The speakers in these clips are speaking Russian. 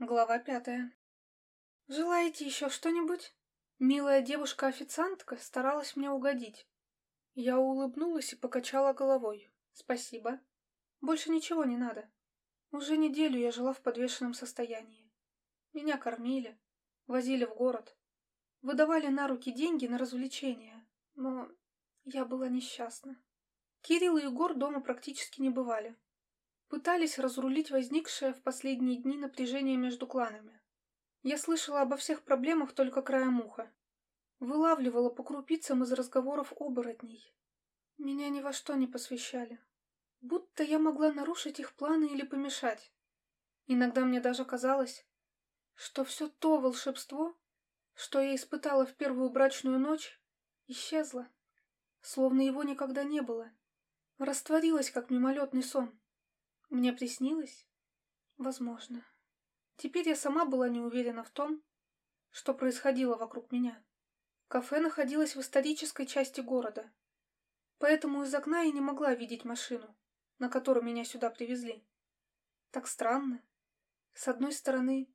Глава пятая. «Желаете еще что-нибудь?» Милая девушка-официантка старалась мне угодить. Я улыбнулась и покачала головой. «Спасибо. Больше ничего не надо. Уже неделю я жила в подвешенном состоянии. Меня кормили, возили в город, выдавали на руки деньги на развлечения, но я была несчастна. Кирилл и Егор дома практически не бывали пытались разрулить возникшее в последние дни напряжение между кланами. Я слышала обо всех проблемах только краем уха. Вылавливала по крупицам из разговоров оборотней. Меня ни во что не посвящали. Будто я могла нарушить их планы или помешать. Иногда мне даже казалось, что все то волшебство, что я испытала в первую брачную ночь, исчезло, словно его никогда не было, растворилось, как мимолетный сон. Мне приснилось? Возможно. Теперь я сама была не уверена в том, что происходило вокруг меня. Кафе находилось в исторической части города, поэтому из окна я не могла видеть машину, на которой меня сюда привезли. Так странно. С одной стороны,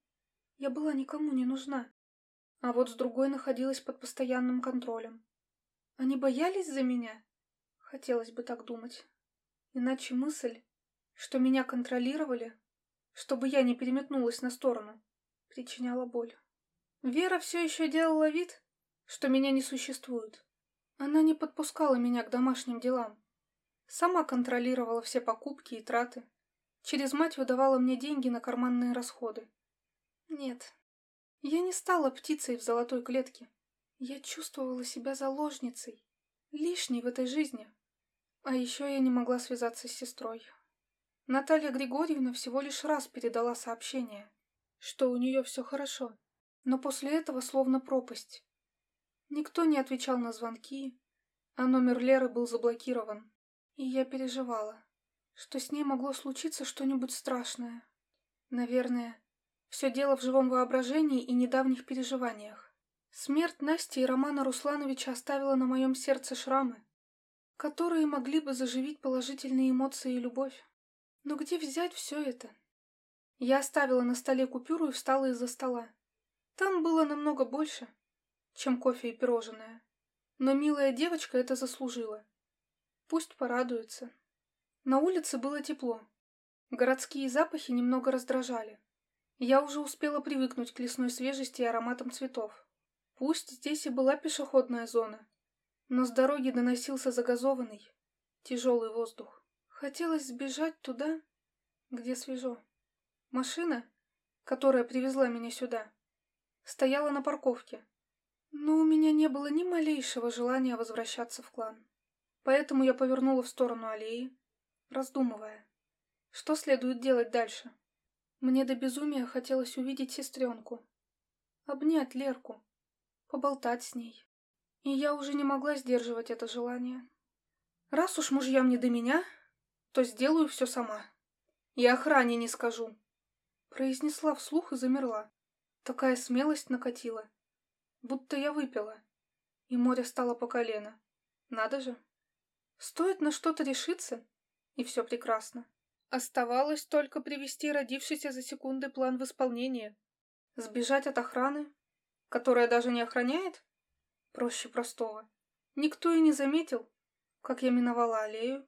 я была никому не нужна, а вот с другой находилась под постоянным контролем. Они боялись за меня? Хотелось бы так думать. Иначе мысль, что меня контролировали, чтобы я не переметнулась на сторону, причиняла боль. Вера все еще делала вид, что меня не существует. Она не подпускала меня к домашним делам. Сама контролировала все покупки и траты. Через мать выдавала мне деньги на карманные расходы. Нет, я не стала птицей в золотой клетке. Я чувствовала себя заложницей, лишней в этой жизни. А еще я не могла связаться с сестрой. Наталья Григорьевна всего лишь раз передала сообщение, что у нее все хорошо, но после этого словно пропасть. Никто не отвечал на звонки, а номер Леры был заблокирован. И я переживала, что с ней могло случиться что-нибудь страшное. Наверное, все дело в живом воображении и недавних переживаниях. Смерть Насти и Романа Руслановича оставила на моем сердце шрамы, которые могли бы заживить положительные эмоции и любовь. Но где взять все это? Я оставила на столе купюру и встала из-за стола. Там было намного больше, чем кофе и пирожное. Но милая девочка это заслужила. Пусть порадуется. На улице было тепло. Городские запахи немного раздражали. Я уже успела привыкнуть к лесной свежести и ароматам цветов. Пусть здесь и была пешеходная зона, но с дороги доносился загазованный, тяжелый воздух. Хотелось сбежать туда, где свежо. Машина, которая привезла меня сюда, стояла на парковке. Но у меня не было ни малейшего желания возвращаться в клан. Поэтому я повернула в сторону аллеи, раздумывая, что следует делать дальше. Мне до безумия хотелось увидеть сестренку, обнять Лерку, поболтать с ней. И я уже не могла сдерживать это желание. Раз уж мужьям не до меня, то сделаю все сама. И охране не скажу. Произнесла вслух и замерла. Такая смелость накатила. Будто я выпила. И море стало по колено. Надо же. Стоит на что-то решиться, и все прекрасно. Оставалось только привести родившийся за секунды план в исполнение. Сбежать от охраны, которая даже не охраняет? Проще простого. Никто и не заметил, как я миновала аллею,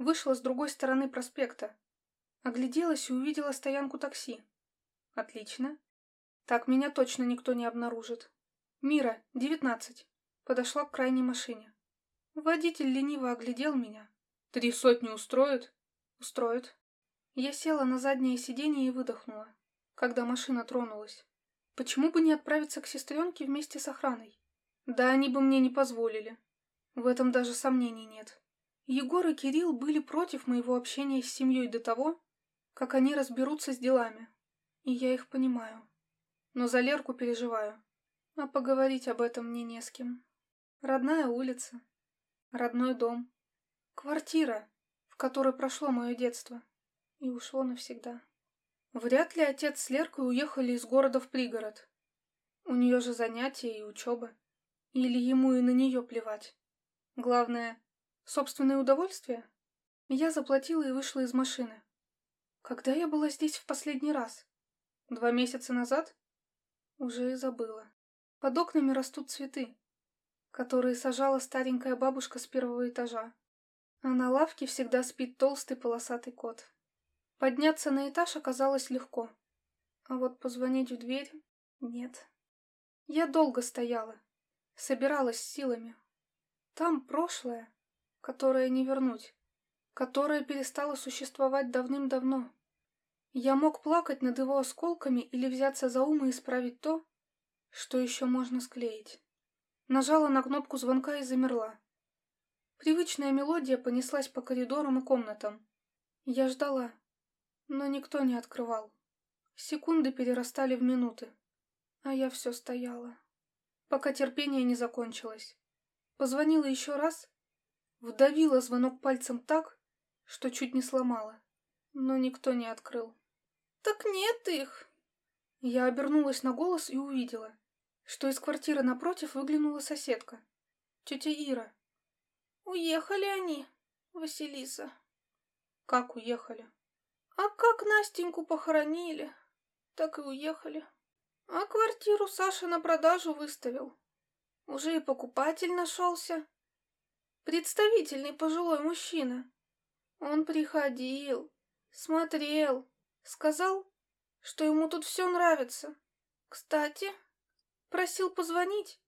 Вышла с другой стороны проспекта. Огляделась и увидела стоянку такси. Отлично. Так меня точно никто не обнаружит. Мира, девятнадцать. Подошла к крайней машине. Водитель лениво оглядел меня. Три сотни устроит? Устроит. Я села на заднее сиденье и выдохнула, когда машина тронулась. Почему бы не отправиться к сестренке вместе с охраной? Да они бы мне не позволили. В этом даже сомнений нет. Егор и Кирилл были против моего общения с семьей до того, как они разберутся с делами. И я их понимаю. Но за Лерку переживаю. А поговорить об этом мне не с кем. Родная улица. Родной дом. Квартира, в которой прошло мое детство. И ушло навсегда. Вряд ли отец с Леркой уехали из города в пригород. У нее же занятия и учеба. Или ему и на нее плевать. Главное, Собственное удовольствие? Я заплатила и вышла из машины. Когда я была здесь в последний раз? Два месяца назад? Уже и забыла. Под окнами растут цветы, которые сажала старенькая бабушка с первого этажа. А на лавке всегда спит толстый полосатый кот. Подняться на этаж оказалось легко. А вот позвонить в дверь — нет. Я долго стояла, собиралась силами. Там прошлое, которое не вернуть, которое перестало существовать давным-давно. Я мог плакать над его осколками или взяться за ум и исправить то, что еще можно склеить. Нажала на кнопку звонка и замерла. Привычная мелодия понеслась по коридорам и комнатам. Я ждала, но никто не открывал. Секунды перерастали в минуты, а я все стояла, пока терпение не закончилось. Позвонила еще раз, вдавила звонок пальцем так, что чуть не сломала, но никто не открыл. «Так нет их!» Я обернулась на голос и увидела, что из квартиры напротив выглянула соседка, тетя Ира. «Уехали они, Василиса». «Как уехали?» «А как Настеньку похоронили, так и уехали. А квартиру Саша на продажу выставил. Уже и покупатель нашелся. Представительный пожилой мужчина. Он приходил, смотрел, Сказал, что ему тут все нравится. Кстати, просил позвонить,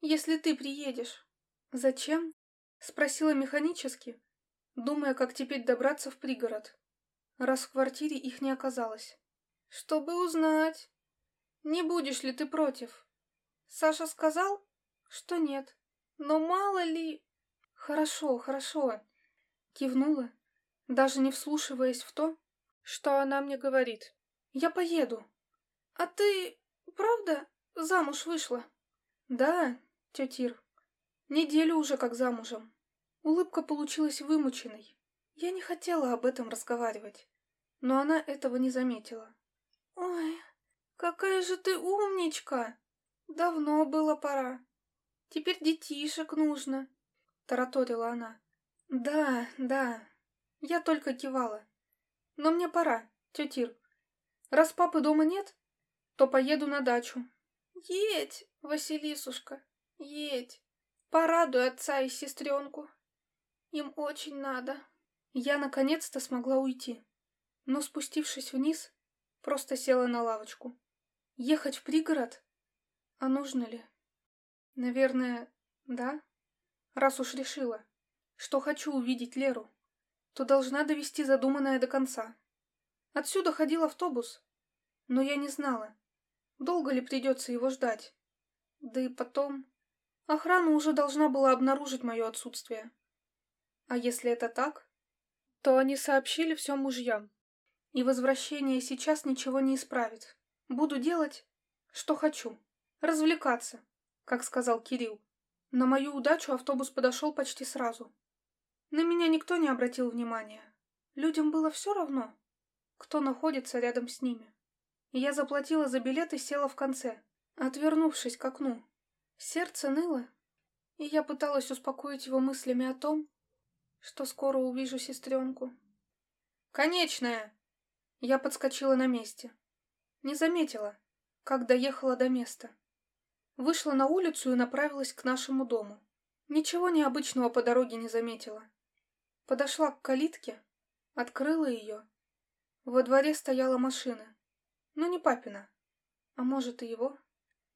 если ты приедешь. Зачем? Спросила механически, думая, как теперь добраться в пригород, раз в квартире их не оказалось. Чтобы узнать, не будешь ли ты против. Саша сказал, что нет, но мало ли... Хорошо, хорошо, кивнула, даже не вслушиваясь в то, что она мне говорит? Я поеду. А ты, правда, замуж вышла? Да, тетир. Неделю уже как замужем. Улыбка получилась вымученной. Я не хотела об этом разговаривать, но она этого не заметила. Ой, какая же ты умничка! Давно было пора. Теперь детишек нужно, тараторила она. Да, да. Я только кивала. Но мне пора, тетир. Раз папы дома нет, то поеду на дачу. Едь, Василисушка, едь. Порадуй отца и сестренку. Им очень надо. Я наконец-то смогла уйти. Но спустившись вниз, просто села на лавочку. Ехать в пригород? А нужно ли? Наверное, да. Раз уж решила, что хочу увидеть Леру то должна довести задуманное до конца. Отсюда ходил автобус, но я не знала, долго ли придется его ждать. Да и потом... Охрана уже должна была обнаружить мое отсутствие. А если это так, то они сообщили все мужьям. И возвращение сейчас ничего не исправит. Буду делать, что хочу. Развлекаться, как сказал Кирилл. На мою удачу автобус подошел почти сразу. На меня никто не обратил внимания. Людям было все равно, кто находится рядом с ними. Я заплатила за билет и села в конце, отвернувшись к окну. Сердце ныло, и я пыталась успокоить его мыслями о том, что скоро увижу сестренку. «Конечная!» Я подскочила на месте. Не заметила, как доехала до места. Вышла на улицу и направилась к нашему дому. Ничего необычного по дороге не заметила. Подошла к калитке, открыла ее. Во дворе стояла машина. Но не папина. А может и его?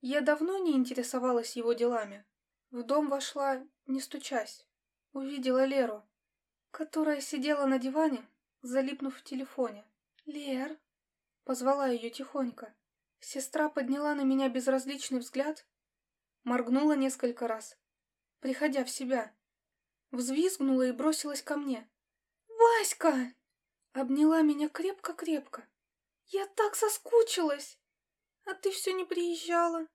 Я давно не интересовалась его делами. В дом вошла, не стучась. Увидела Леру, которая сидела на диване, залипнув в телефоне. «Лер!» — позвала ее тихонько. Сестра подняла на меня безразличный взгляд, моргнула несколько раз, приходя в себя взвизгнула и бросилась ко мне. «Васька!» Обняла меня крепко-крепко. «Я так соскучилась! А ты все не приезжала.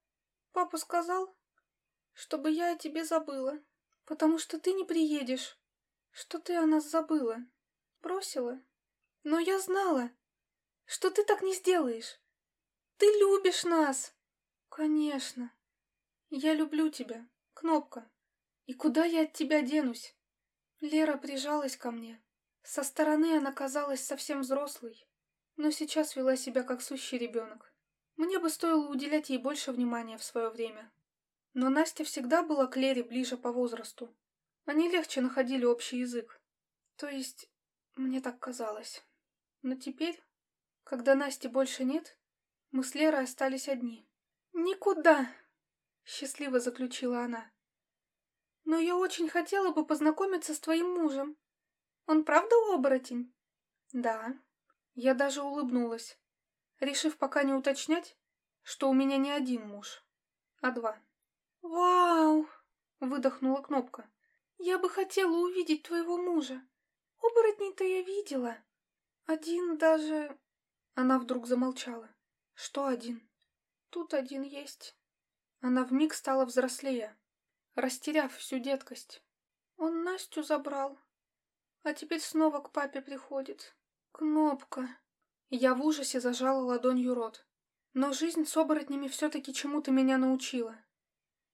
Папа сказал, чтобы я о тебе забыла, потому что ты не приедешь, что ты о нас забыла. Бросила. Но я знала, что ты так не сделаешь. Ты любишь нас!» «Конечно. Я люблю тебя, Кнопка. И куда я от тебя денусь? Лера прижалась ко мне. Со стороны она казалась совсем взрослой, но сейчас вела себя как сущий ребенок. Мне бы стоило уделять ей больше внимания в свое время. Но Настя всегда была к Лере ближе по возрасту. Они легче находили общий язык. То есть, мне так казалось. Но теперь, когда Насти больше нет, мы с Лерой остались одни. «Никуда!» — счастливо заключила она. «Но я очень хотела бы познакомиться с твоим мужем. Он правда оборотень?» «Да». Я даже улыбнулась, решив пока не уточнять, что у меня не один муж, а два. «Вау!» — выдохнула Кнопка. «Я бы хотела увидеть твоего мужа. Оборотней-то я видела. Один даже...» Она вдруг замолчала. «Что один?» «Тут один есть». Она вмиг стала взрослее, растеряв всю деткость. Он Настю забрал, а теперь снова к папе приходит. Кнопка. Я в ужасе зажала ладонью рот. Но жизнь с оборотнями все-таки чему-то меня научила.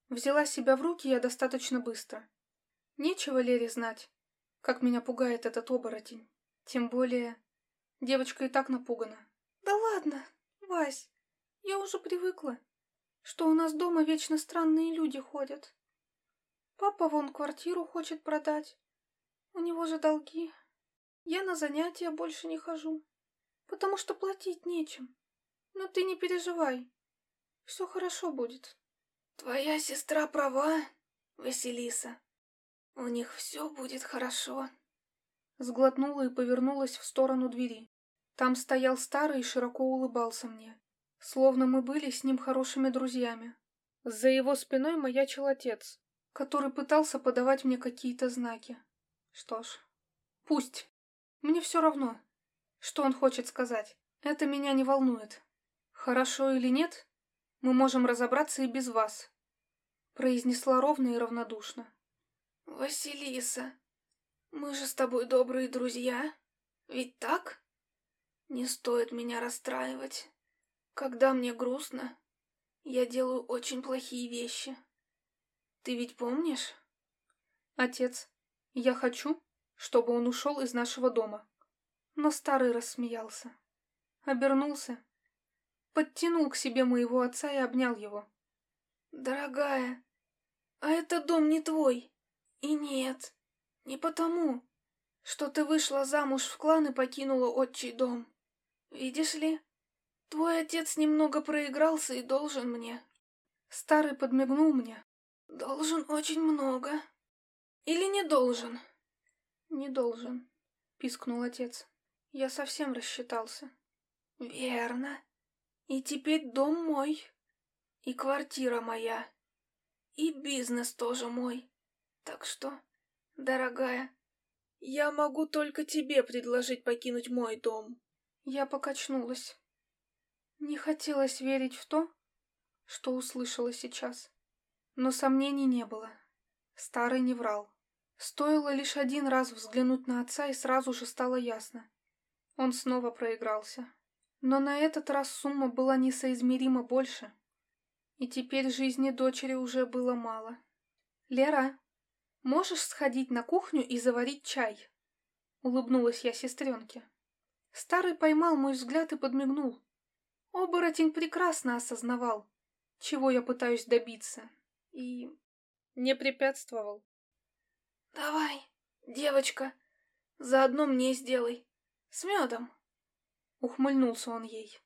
Взяла себя в руки я достаточно быстро. Нечего Лере знать, как меня пугает этот оборотень. Тем более, девочка и так напугана. Да ладно, Вась, я уже привыкла, что у нас дома вечно странные люди ходят. Папа вон квартиру хочет продать. У него же долги. Я на занятия больше не хожу, потому что платить нечем. Но ты не переживай, все хорошо будет. Твоя сестра права, Василиса. У них все будет хорошо. Сглотнула и повернулась в сторону двери. Там стоял старый и широко улыбался мне, словно мы были с ним хорошими друзьями. За его спиной маячил отец, который пытался подавать мне какие-то знаки. Что ж, пусть. Мне все равно, что он хочет сказать. Это меня не волнует. Хорошо или нет, мы можем разобраться и без вас. Произнесла ровно и равнодушно. Василиса, мы же с тобой добрые друзья, ведь так? Не стоит меня расстраивать. Когда мне грустно, я делаю очень плохие вещи. Ты ведь помнишь? Отец, я хочу, чтобы он ушел из нашего дома. Но старый рассмеялся. Обернулся, подтянул к себе моего отца и обнял его. «Дорогая, а этот дом не твой. И нет, не потому, что ты вышла замуж в клан и покинула отчий дом. Видишь ли, твой отец немного проигрался и должен мне». Старый подмигнул мне. «Должен очень много. Или не должен?» «Не должен», — пискнул отец. «Я совсем рассчитался». «Верно. И теперь дом мой. И квартира моя. И бизнес тоже мой. Так что, дорогая, я могу только тебе предложить покинуть мой дом». Я покачнулась. Не хотелось верить в то, что услышала сейчас. Но сомнений не было. Старый не врал. Стоило лишь один раз взглянуть на отца, и сразу же стало ясно. Он снова проигрался. Но на этот раз сумма была несоизмеримо больше. И теперь жизни дочери уже было мало. «Лера, можешь сходить на кухню и заварить чай?» Улыбнулась я сестренке. Старый поймал мой взгляд и подмигнул. Оборотень прекрасно осознавал, чего я пытаюсь добиться, и не препятствовал. «Давай, девочка, заодно мне сделай. С медом!» Ухмыльнулся он ей.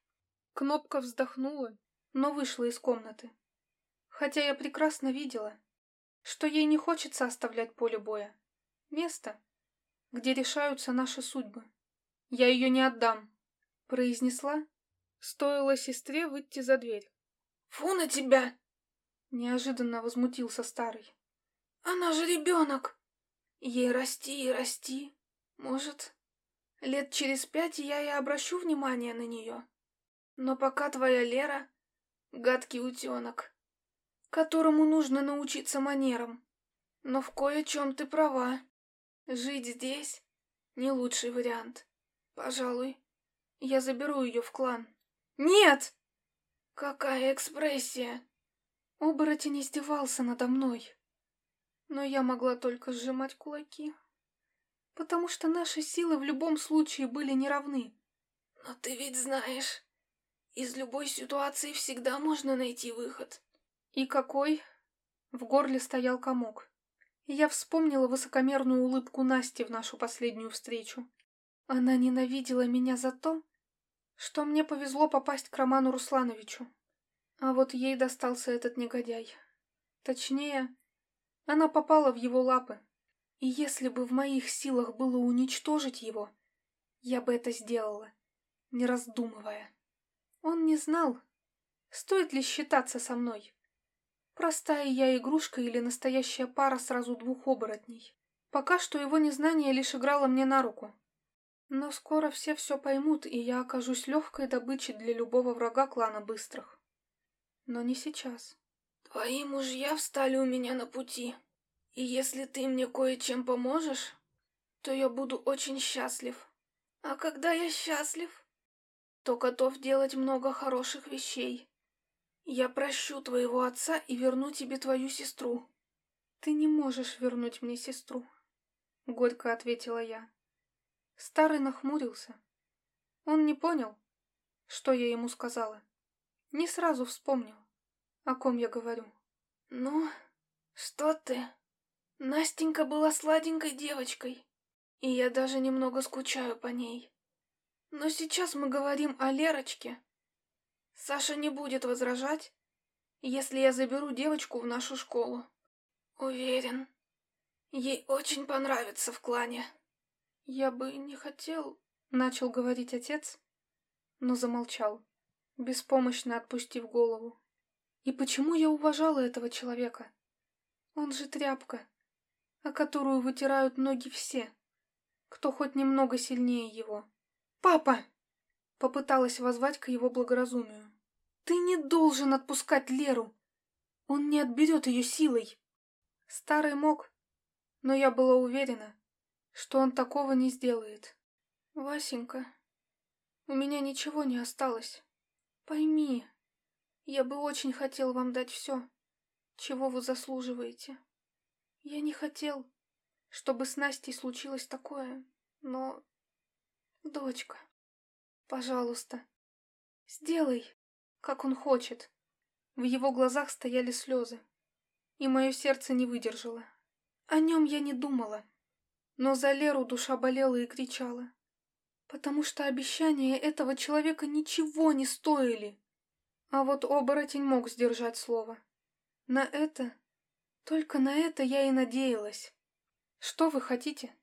Кнопка вздохнула, но вышла из комнаты. Хотя я прекрасно видела, что ей не хочется оставлять поле боя. Место, где решаются наши судьбы. Я ее не отдам, произнесла, стоило сестре выйти за дверь. «Фу на тебя!» Неожиданно возмутился старый. «Она же ребенок!» Ей расти и расти. Может, лет через пять я и обращу внимание на нее. Но пока твоя Лера — гадкий утенок, которому нужно научиться манерам. Но в кое-чем ты права. Жить здесь — не лучший вариант. Пожалуй, я заберу ее в клан. Нет! Какая экспрессия! Оборотень издевался надо мной но я могла только сжимать кулаки, потому что наши силы в любом случае были неравны. Но ты ведь знаешь, Из любой ситуации всегда можно найти выход. И какой? В горле стоял комок. Я вспомнила высокомерную улыбку Насти в нашу последнюю встречу. Она ненавидела меня за то, что мне повезло попасть к Роману Руслановичу. А вот ей достался этот негодяй. Точнее, она попала в его лапы. И если бы в моих силах было уничтожить его, я бы это сделала, не раздумывая. Он не знал, стоит ли считаться со мной. Простая я игрушка или настоящая пара сразу двух оборотней. Пока что его незнание лишь играло мне на руку. Но скоро все все поймут, и я окажусь легкой добычей для любого врага клана Быстрых. Но не сейчас. Твои мужья встали у меня на пути. И если ты мне кое-чем поможешь, то я буду очень счастлив. А когда я счастлив, то готов делать много хороших вещей. Я прощу твоего отца и верну тебе твою сестру. Ты не можешь вернуть мне сестру, горько ответила я. Старый нахмурился. Он не понял, что я ему сказала. Не сразу вспомнил, о ком я говорю. Ну, что ты? Настенька была сладенькой девочкой, и я даже немного скучаю по ней. Но сейчас мы говорим о Лерочке. Саша не будет возражать, если я заберу девочку в нашу школу. Уверен, ей очень понравится в клане. Я бы не хотел, начал говорить отец, но замолчал, беспомощно отпустив голову. И почему я уважала этого человека? Он же тряпка о которую вытирают ноги все, кто хоть немного сильнее его. «Папа!» — попыталась возвать к его благоразумию. «Ты не должен отпускать Леру! Он не отберет ее силой!» Старый мог, но я была уверена, что он такого не сделает. «Васенька, у меня ничего не осталось. Пойми, я бы очень хотел вам дать все, чего вы заслуживаете». Я не хотел, чтобы с Настей случилось такое, но... Дочка, пожалуйста, сделай, как он хочет. В его глазах стояли слезы, и мое сердце не выдержало. О нем я не думала, но за Леру душа болела и кричала, потому что обещания этого человека ничего не стоили. А вот оборотень мог сдержать слово. На это только на это я и надеялась. Что вы хотите?